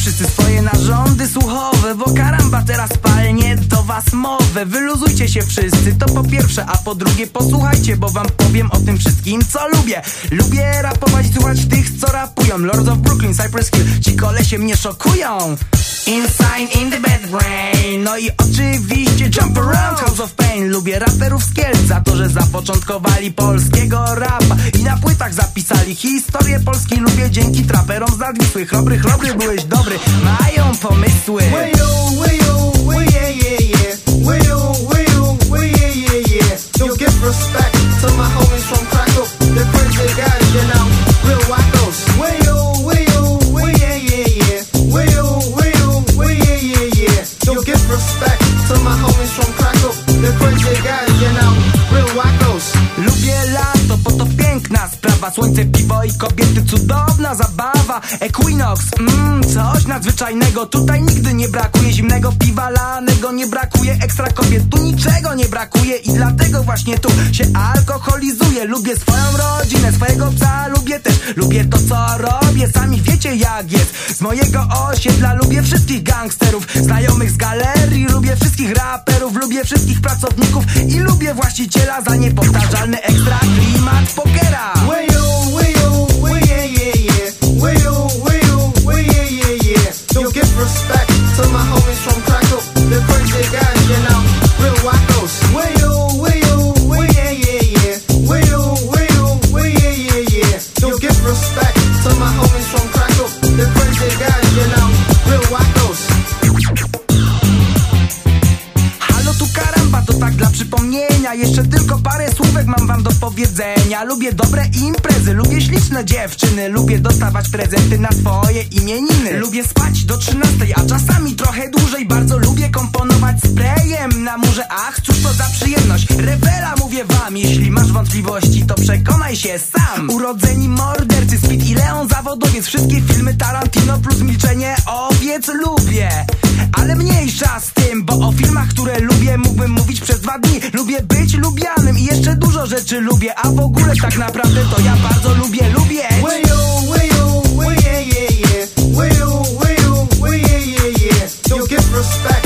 wszyscy swoje narządy słuchowe Bo karamba teraz palni mowę. Wyluzujcie się wszyscy, to po pierwsze A po drugie posłuchajcie, bo wam powiem o tym wszystkim co lubię. Lubię rapować słuchać tych co rapują. Lords of Brooklyn, Cypress Hill, ci kolesie mnie szokują. Inside in the bed brain. No i oczywiście Jump Around House of Pain. Lubię raperów z Kielc za to, że zapoczątkowali polskiego rapa. I na płytach zapisali historię Polski. Lubię dzięki traperom z Nadwisły. Chrobry, chrobry, byłeś dobry. Mają pomysły Słońce, piwo i kobiety, cudowna zabawa. Equinox, mmm, coś nadzwyczajnego. Tutaj nigdy nie brakuje zimnego piwa lanego Nie brakuje ekstra kobiet, tu niczego nie brakuje I dlatego właśnie tu się alkoholizuję Lubię swoją rodzinę, swojego psa lubię też Lubię to co robię, sami wiecie jak jest. Z mojego osiedla lubię wszystkich gangsterów Znajomych z galerii, lubię wszystkich raperów Lubię wszystkich pracowników i lubię właściciela Za niepowtarzalny ekstra klimat pokera respect to my homies from Jeszcze tylko parę słówek mam wam do powiedzenia. Lubię dobre imprezy, lubię śliczne dziewczyny. Lubię dostawać prezenty na swoje imieniny. Lubię spać do 13, a czasami trochę dłużej. Bardzo lubię komponować sprayem na murze. Ach, cóż to za przyjemność. Rewela mówię wam, jeśli masz wątpliwości To przekonaj się sam. Urodzeni mordercy, Speed i Leon zawodowiec. Wszystkie filmy Tarantino plus milczenie owiec lubię. Ale mniejsza z tym, bo o filmach, które lubię mógłbym mówić przez dwa dni. Lubię Dużo rzeczy lubię, a w ogóle tak naprawdę to ja bardzo lubię, lubię. Give respect.